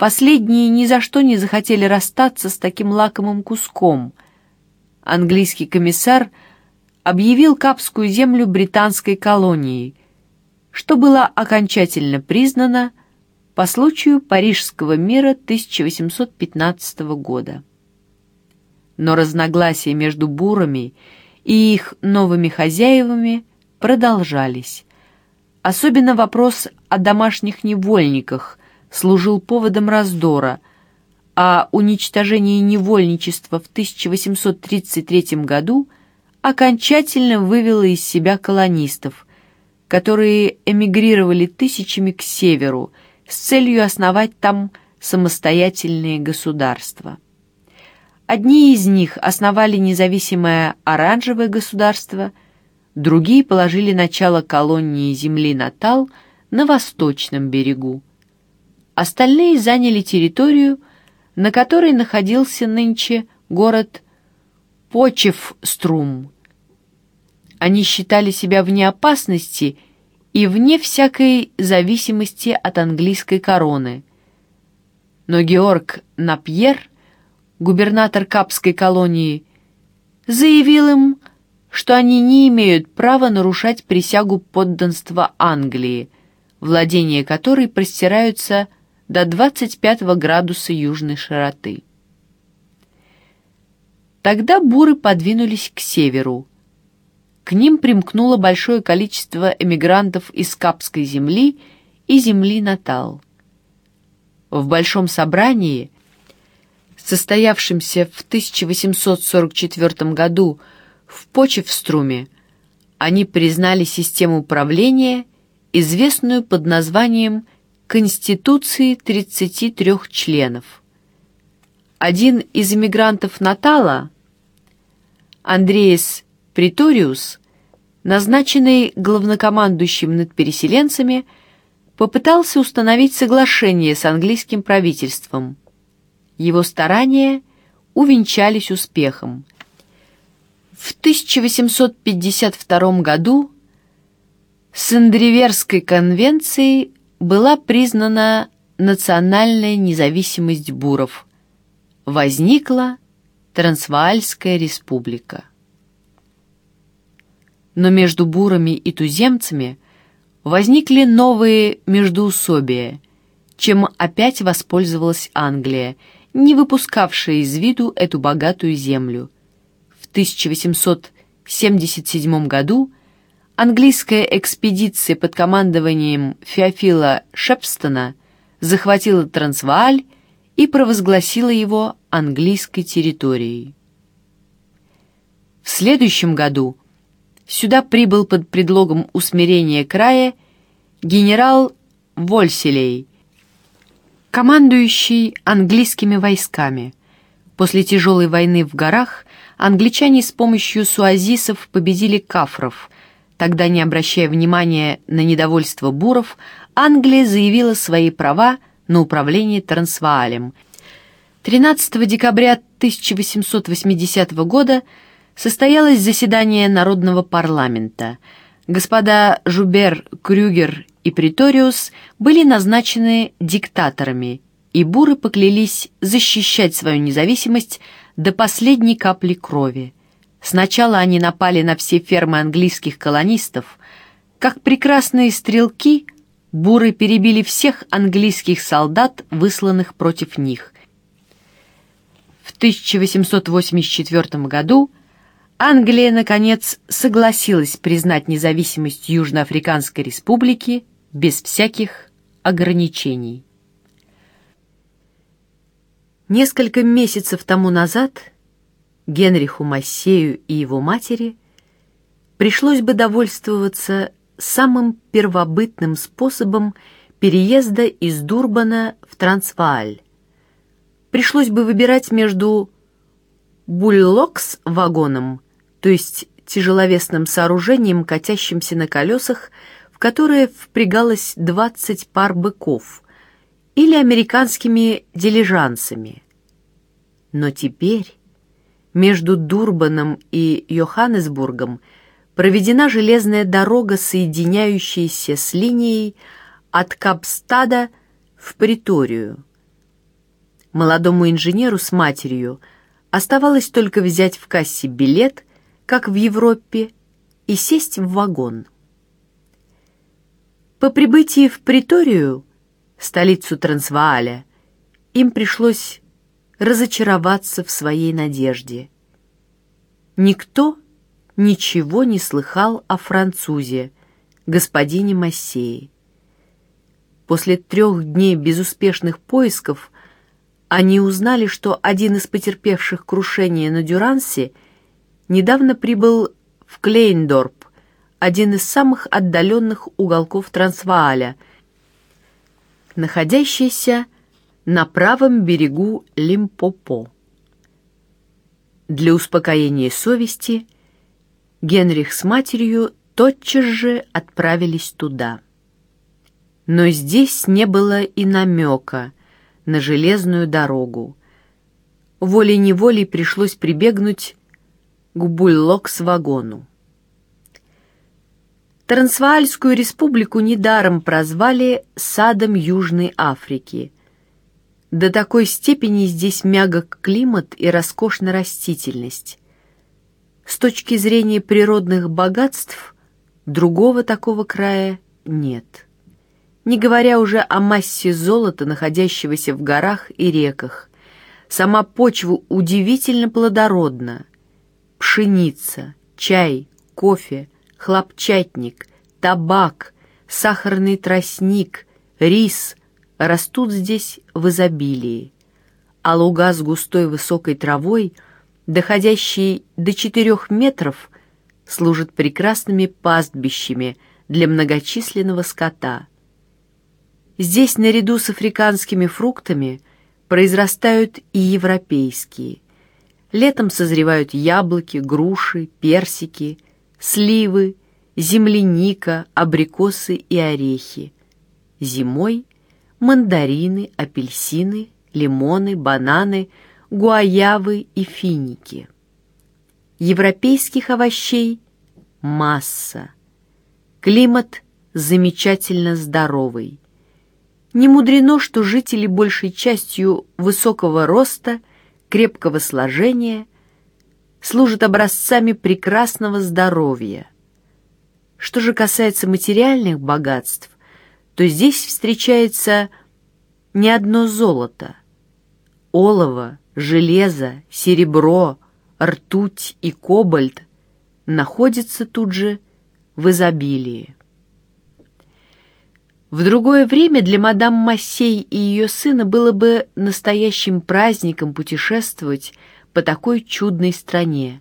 Последние ни за что не захотели расстаться с таким лакомым куском. Английский комиссар объявил Капскую землю британской колонией, что было окончательно признано по случаю Парижского мира 1815 года. Но разногласия между бурами и их новыми хозяевами продолжались. Особенно вопрос о домашних невольниках служил поводом раздора, а уничтожение невольничества в 1833 году окончательно вывело из себя колонистов, которые эмигрировали тысячами к северу с целью основать там самостоятельные государства. Одни из них основали независимое оранжевое государство, другие положили начало колонии земли Натал на восточном берегу. Остальные заняли территорию, на которой находился нынче город Почевструм. Они считали себя вне опасности и вне всякой зависимости от английской короны. Но Георг Напьер губернатор Капской колонии, заявил им, что они не имеют права нарушать присягу подданства Англии, владения которой простираются до 25 градуса южной широты. Тогда буры подвинулись к северу. К ним примкнуло большое количество эмигрантов из Капской земли и земли Натал. В большом собрании состоявшемся в 1844 году в Почевструме, они признали систему правления, известную под названием Конституции 33 членов. Один из эмигрантов Натала, Андреас Приториус, назначенный главнокомандующим над переселенцами, попытался установить соглашение с английским правительством – его старания увенчались успехом. В 1852 году с Андреверской конвенцией была признана национальная независимость буров. Возникла Трансваальская республика. Но между бурами и туземцами возникли новые междоусобия, чем опять воспользовалась Англия – не выпускавшая из виду эту богатую землю. В 1877 году английская экспедиция под командованием Феофила Шепстона захватила Трансвааль и провозгласила его английской территорией. В следующем году сюда прибыл под предлогом усмирения края генерал Вольселей, командующий английскими войсками. После тяжелой войны в горах англичане с помощью суазисов победили кафров. Тогда, не обращая внимания на недовольство буров, Англия заявила свои права на управление Трансваалем. 13 декабря 1880 года состоялось заседание Народного парламента. Господа Жубер, Крюгер и Приториус были назначены диктаторами, и буры поклялись защищать свою независимость до последней капли крови. Сначала они напали на все фермы английских колонистов. Как прекрасные стрелки, буры перебили всех английских солдат, высланных против них. В 1884 году Англия, наконец, согласилась признать независимость Южноафриканской республики без всяких ограничений. Несколько месяцев тому назад Генриху Массею и его матери пришлось бы довольствоваться самым первобытным способом переезда из Дурбана в Трансвааль. Пришлось бы выбирать между буллокс-вагоном, то есть тяжеловесным сооружением, катящимся на колесах, которое впрягалось 20 пар быков, или американскими дилижансами. Но теперь между Дурбаном и Йоханнесбургом проведена железная дорога, соединяющаяся с линией от Капстада в Приторию. Молодому инженеру с матерью оставалось только взять в кассе билет, как в Европе, и сесть в вагон. По прибытии в Приторию, столицу Трансвааля, им пришлось разочароваться в своей надежде. Никто ничего не слыхал о французе, господине Массеи. После трех дней безуспешных поисков они узнали, что один из потерпевших крушение на Дюрансе недавно прибыл в Клейндорп, один из самых отдаленных уголков Трансвааля, находящийся на правом берегу Лимпопо. Для успокоения совести Генрих с матерью тотчас же отправились туда. Но здесь не было и намека на железную дорогу. Волей-неволей пришлось прибегнуть к бульлокс-вагону. Трансваальскую республику недаром прозвали «садом Южной Африки». До такой степени здесь мягок климат и роскошна растительность. С точки зрения природных богатств другого такого края нет не говоря уже о массе золота, находящегося в горах и реках. Сама почва удивительно плодородна. Пшеница, чай, кофе, хлопчатник, табак, сахарный тростник, рис растут здесь в изобилии, а луга с густой высокой травой, доходящие до четырех метров, служат прекрасными пастбищами для многочисленного скота – Здесь наряду с африканскими фруктами произрастают и европейские. Летом созревают яблоки, груши, персики, сливы, земляника, абрикосы и орехи. Зимой мандарины, апельсины, лимоны, бананы, гуаявы и финики. Европейских овощей масса. Климат замечательно здоровый. Не мудрено, что жители большей частью высокого роста, крепкого сложения, служат образцами прекрасного здоровья. Что же касается материальных богатств, то здесь встречается не одно золото. Олово, железо, серебро, ртуть и кобальт находятся тут же в изобилии. В другое время для мадам Массей и ее сына было бы настоящим праздником путешествовать по такой чудной стране.